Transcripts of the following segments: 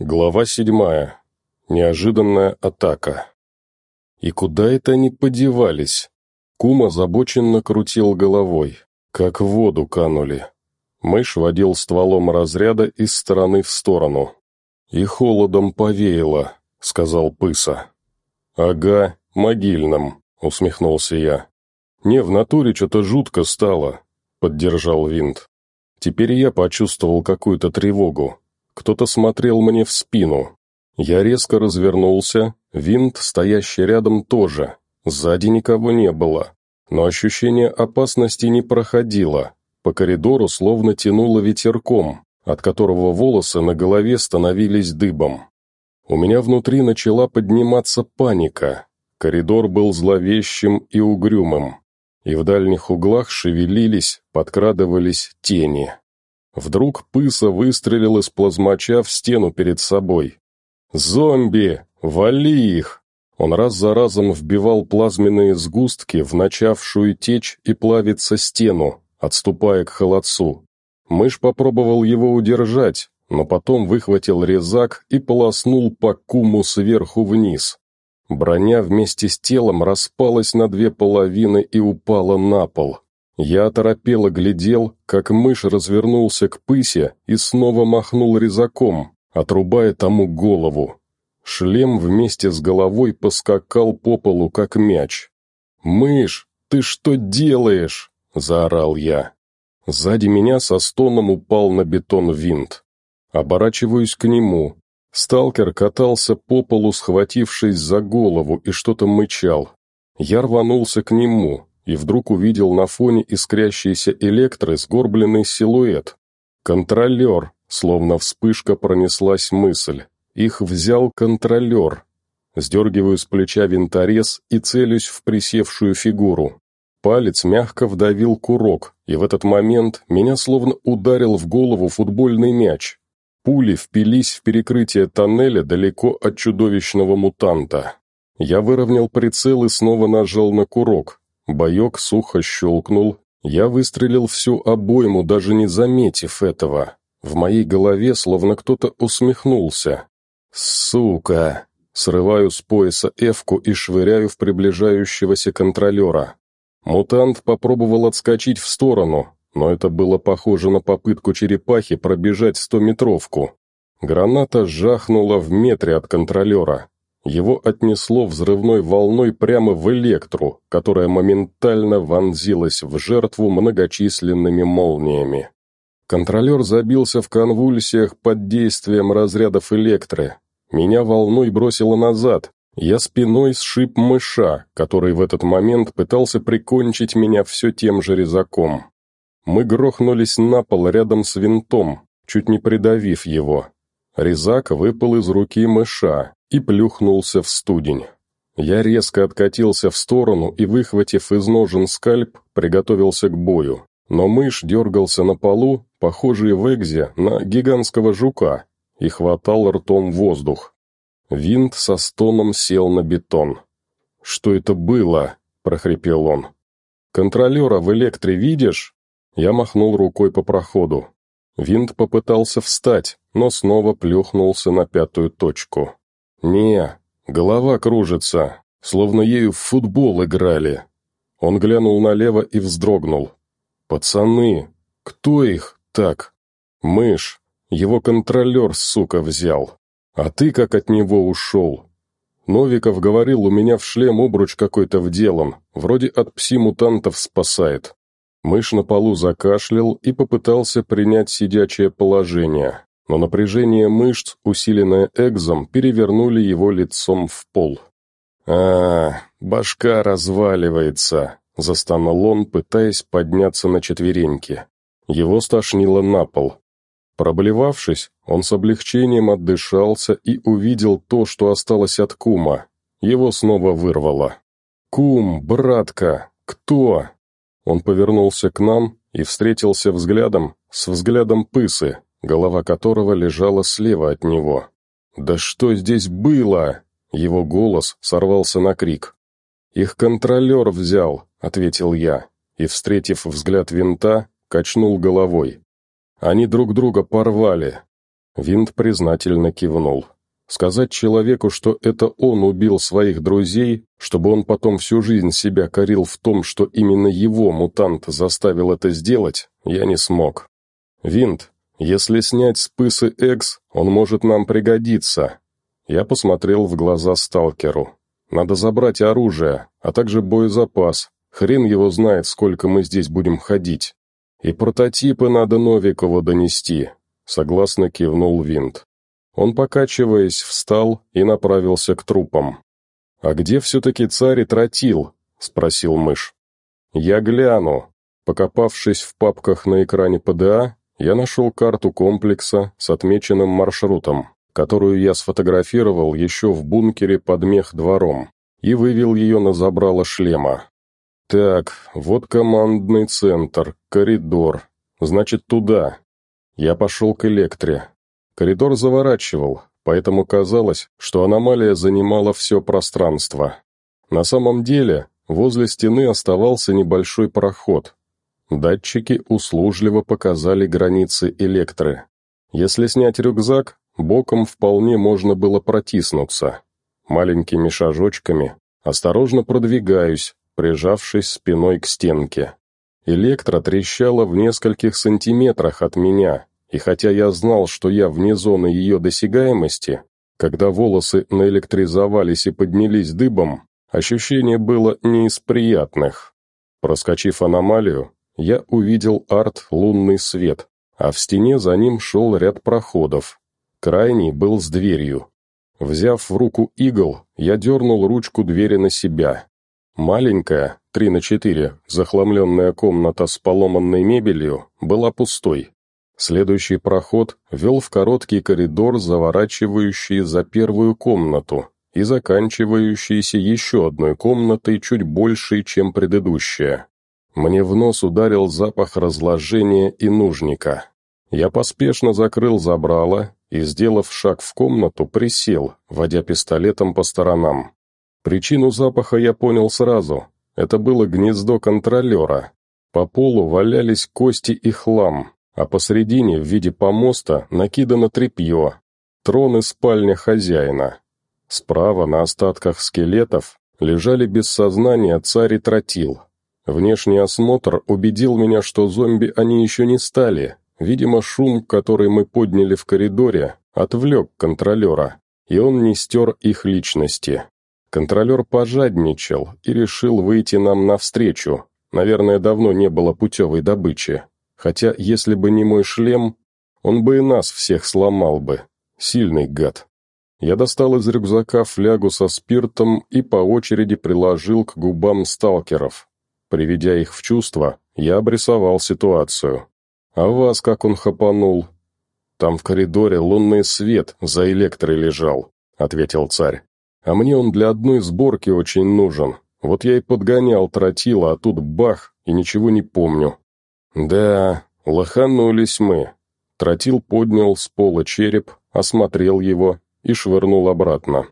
Глава седьмая. Неожиданная атака. И куда это они подевались? Кум озабоченно крутил головой, как в воду канули. Мышь водил стволом разряда из стороны в сторону. «И холодом повеяло», — сказал Пыса. «Ага, могильным», — усмехнулся я. «Не, в натуре что-то жутко стало», — поддержал Винт. «Теперь я почувствовал какую-то тревогу. Кто-то смотрел мне в спину. Я резко развернулся, винт, стоящий рядом, тоже. Сзади никого не было. Но ощущение опасности не проходило. По коридору словно тянуло ветерком, от которого волосы на голове становились дыбом. У меня внутри начала подниматься паника. Коридор был зловещим и угрюмым. И в дальних углах шевелились, подкрадывались тени. Вдруг пыса выстрелил из плазмача в стену перед собой. «Зомби! Вали их!» Он раз за разом вбивал плазменные сгустки в начавшую течь и плавиться стену, отступая к холодцу. Мышь попробовал его удержать, но потом выхватил резак и полоснул по куму сверху вниз. Броня вместе с телом распалась на две половины и упала на пол. Я оторопело глядел, как мышь развернулся к пысе и снова махнул резаком, отрубая тому голову. Шлем вместе с головой поскакал по полу, как мяч. «Мышь, ты что делаешь?» – заорал я. Сзади меня со стоном упал на бетон винт. Оборачиваюсь к нему. Сталкер катался по полу, схватившись за голову, и что-то мычал. Я рванулся к нему, и вдруг увидел на фоне искрящийся электры сгорбленный силуэт. Контролер, словно вспышка пронеслась мысль. Их взял контролер. Сдергиваю с плеча винторез и целюсь в присевшую фигуру. Палец мягко вдавил курок, и в этот момент меня словно ударил в голову футбольный мяч. Пули впились в перекрытие тоннеля далеко от чудовищного мутанта. Я выровнял прицел и снова нажал на курок, Боек сухо щелкнул, я выстрелил всю обойму, даже не заметив этого. В моей голове словно кто-то усмехнулся. «Сука!» Срываю с пояса эвку и швыряю в приближающегося контролера. Мутант попробовал отскочить в сторону, но это было похоже на попытку черепахи пробежать стометровку. Граната жахнула в метре от контролера. Его отнесло взрывной волной прямо в электру, которая моментально вонзилась в жертву многочисленными молниями. Контролер забился в конвульсиях под действием разрядов электры. Меня волной бросило назад. Я спиной сшиб мыша, который в этот момент пытался прикончить меня все тем же резаком. Мы грохнулись на пол рядом с винтом, чуть не придавив его. Резак выпал из руки мыша, и плюхнулся в студень. Я резко откатился в сторону и, выхватив из ножен скальп, приготовился к бою. Но мышь дергался на полу, похожий в экзе на гигантского жука, и хватал ртом воздух. Винт со стоном сел на бетон. «Что это было?» – прохрипел он. «Контролера в электре видишь?» Я махнул рукой по проходу. Винт попытался встать, но снова плюхнулся на пятую точку. Не, голова кружится, словно ею в футбол играли. Он глянул налево и вздрогнул. Пацаны, кто их так? Мышь, его контролер, сука, взял. А ты как от него ушел? Новиков говорил, у меня в шлем обруч какой-то вделан, вроде от пси-мутантов спасает. Мышь на полу закашлял и попытался принять сидячее положение но напряжение мышц, усиленное экзом, перевернули его лицом в пол. а башка разваливается», — застонал он, пытаясь подняться на четвереньки. Его стошнило на пол. Проблевавшись, он с облегчением отдышался и увидел то, что осталось от кума. Его снова вырвало. «Кум, братка, кто?» Он повернулся к нам и встретился взглядом с взглядом пысы, голова которого лежала слева от него. «Да что здесь было?» Его голос сорвался на крик. «Их контролер взял», — ответил я, и, встретив взгляд винта, качнул головой. «Они друг друга порвали». Винт признательно кивнул. Сказать человеку, что это он убил своих друзей, чтобы он потом всю жизнь себя корил в том, что именно его мутант заставил это сделать, я не смог. «Винт, если снять с пысы Экс, он может нам пригодиться». Я посмотрел в глаза сталкеру. «Надо забрать оружие, а также боезапас. Хрен его знает, сколько мы здесь будем ходить. И прототипы надо Новикову донести», — согласно кивнул Винт. Он, покачиваясь, встал и направился к трупам. «А где все-таки царь и тротил?» — спросил мышь. «Я гляну». Покопавшись в папках на экране ПДА, я нашел карту комплекса с отмеченным маршрутом, которую я сфотографировал еще в бункере под мех двором и вывел ее на забрало шлема. Так, вот командный центр, коридор. Значит, туда. Я пошел к электре. Коридор заворачивал, поэтому казалось, что аномалия занимала все пространство. На самом деле, возле стены оставался небольшой проход, Датчики услужливо показали границы электры. Если снять рюкзак, боком вполне можно было протиснуться. Маленькими шажочками осторожно продвигаюсь, прижавшись спиной к стенке. Электро трещала в нескольких сантиметрах от меня, и хотя я знал, что я вне зоны ее досягаемости, когда волосы наэлектризовались и поднялись дыбом, ощущение было не из приятных. Проскочив аномалию, я увидел арт лунный свет, а в стене за ним шел ряд проходов. Крайний был с дверью. Взяв в руку игл, я дернул ручку двери на себя. Маленькая, три на четыре, захламленная комната с поломанной мебелью была пустой. Следующий проход вел в короткий коридор, заворачивающий за первую комнату и заканчивающийся еще одной комнатой чуть большей, чем предыдущая. Мне в нос ударил запах разложения и нужника. Я поспешно закрыл забрало и, сделав шаг в комнату, присел, водя пистолетом по сторонам. Причину запаха я понял сразу. Это было гнездо контролера. По полу валялись кости и хлам, а посредине в виде помоста накидано тряпье. Трон и спальня хозяина. Справа на остатках скелетов лежали без сознания царь и тротил, Внешний осмотр убедил меня, что зомби они еще не стали. Видимо, шум, который мы подняли в коридоре, отвлек контролера, и он не стер их личности. Контролер пожадничал и решил выйти нам навстречу. Наверное, давно не было путевой добычи. Хотя, если бы не мой шлем, он бы и нас всех сломал бы. Сильный гад. Я достал из рюкзака флягу со спиртом и по очереди приложил к губам сталкеров. Приведя их в чувство, я обрисовал ситуацию. А вас как он хапанул? Там в коридоре лунный свет за электрой лежал, ответил царь. А мне он для одной сборки очень нужен. Вот я и подгонял тротила, а тут бах, и ничего не помню. Да, лоханулись мы. Тротил поднял с пола череп, осмотрел его и швырнул обратно.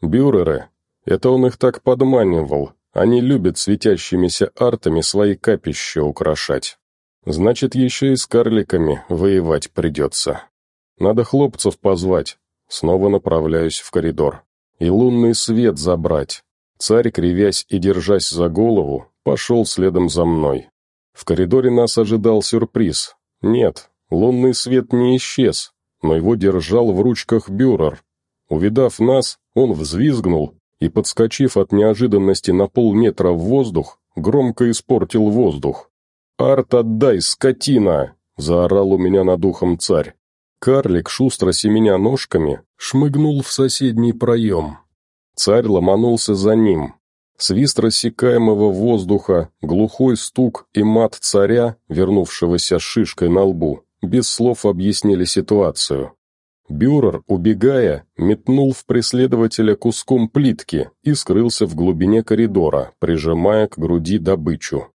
Бюреры, это он их так подманивал, они любят светящимися артами свои капища украшать. Значит, еще и с карликами воевать придется. Надо хлопцев позвать. Снова направляюсь в коридор. И лунный свет забрать. Царь, кривясь и держась за голову, пошел следом за мной. В коридоре нас ожидал сюрприз. Нет, лунный свет не исчез, но его держал в ручках бюрер. Увидав нас, он взвизгнул и, подскочив от неожиданности на полметра в воздух, громко испортил воздух. «Арт отдай, скотина!» — заорал у меня над ухом царь. Карлик, шустро семеня ножками, шмыгнул в соседний проем. Царь ломанулся за ним. Свист рассекаемого воздуха, глухой стук и мат царя, вернувшегося шишкой на лбу, без слов объяснили ситуацию. Бюрер, убегая, метнул в преследователя куском плитки и скрылся в глубине коридора, прижимая к груди добычу.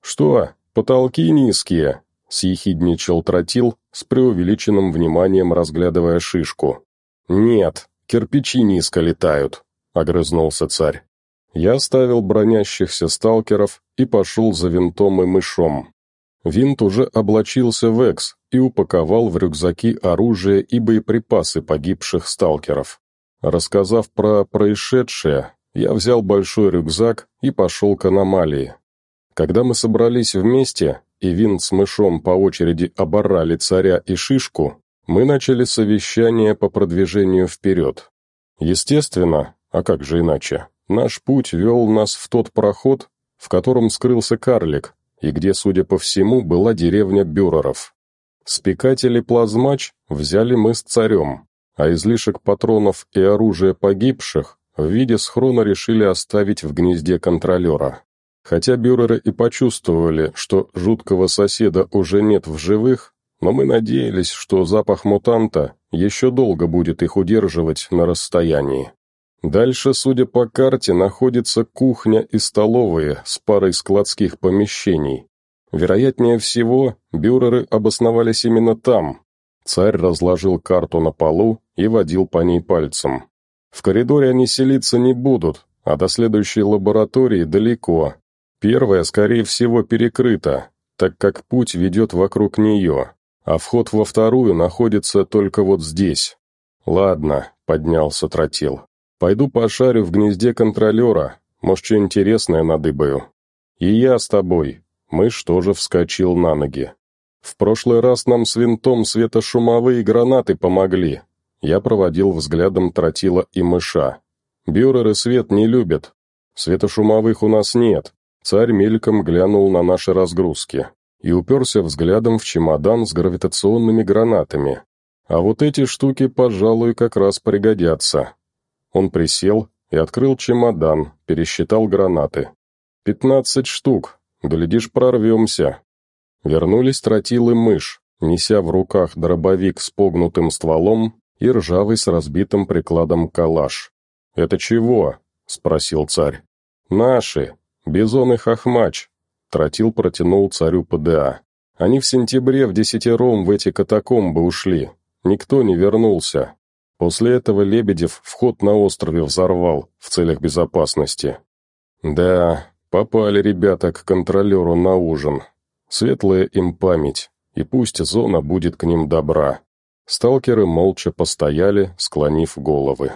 «Что, потолки низкие?» — съехидничал тротил, с преувеличенным вниманием разглядывая шишку. «Нет, кирпичи низко летают», — огрызнулся царь. Я ставил бронящихся сталкеров и пошел за винтом и мышом. Винт уже облачился в экс и упаковал в рюкзаки оружие и боеприпасы погибших сталкеров. Рассказав про происшедшее, я взял большой рюкзак и пошел к аномалии. Когда мы собрались вместе, и Винт с мышом по очереди оборали царя и шишку, мы начали совещание по продвижению вперед. Естественно, а как же иначе, наш путь вел нас в тот проход, в котором скрылся карлик, и где, судя по всему, была деревня Бюреров. Спекатели плазмач взяли мы с царем, а излишек патронов и оружия погибших в виде схрона решили оставить в гнезде контролера. Хотя бюреры и почувствовали, что жуткого соседа уже нет в живых, но мы надеялись, что запах мутанта еще долго будет их удерживать на расстоянии. Дальше, судя по карте, находится кухня и столовые с парой складских помещений. Вероятнее всего, бюреры обосновались именно там. Царь разложил карту на полу и водил по ней пальцем. В коридоре они селиться не будут, а до следующей лаборатории далеко. Первая, скорее всего, перекрыта, так как путь ведет вокруг нее, а вход во вторую находится только вот здесь. «Ладно», — поднялся Тротил, Пойду пошарю в гнезде контролера, может, что интересное надыбаю. И я с тобой. Мышь тоже вскочил на ноги. В прошлый раз нам с винтом светошумовые гранаты помогли. Я проводил взглядом тротила и мыша. Бюреры свет не любят. Светошумовых у нас нет. Царь мельком глянул на наши разгрузки и уперся взглядом в чемодан с гравитационными гранатами. А вот эти штуки, пожалуй, как раз пригодятся. Он присел и открыл чемодан, пересчитал гранаты. «Пятнадцать штук. Глядишь, прорвемся». Вернулись тротилы мышь, неся в руках дробовик с погнутым стволом и ржавый с разбитым прикладом калаш. «Это чего?» — спросил царь. «Наши. Бизон и хохмач». Тротил протянул царю ПДА. «Они в сентябре в десятером в эти катакомбы ушли. Никто не вернулся. После этого Лебедев вход на острове взорвал в целях безопасности. Да, попали ребята к контролеру на ужин. Светлая им память, и пусть зона будет к ним добра. Сталкеры молча постояли, склонив головы.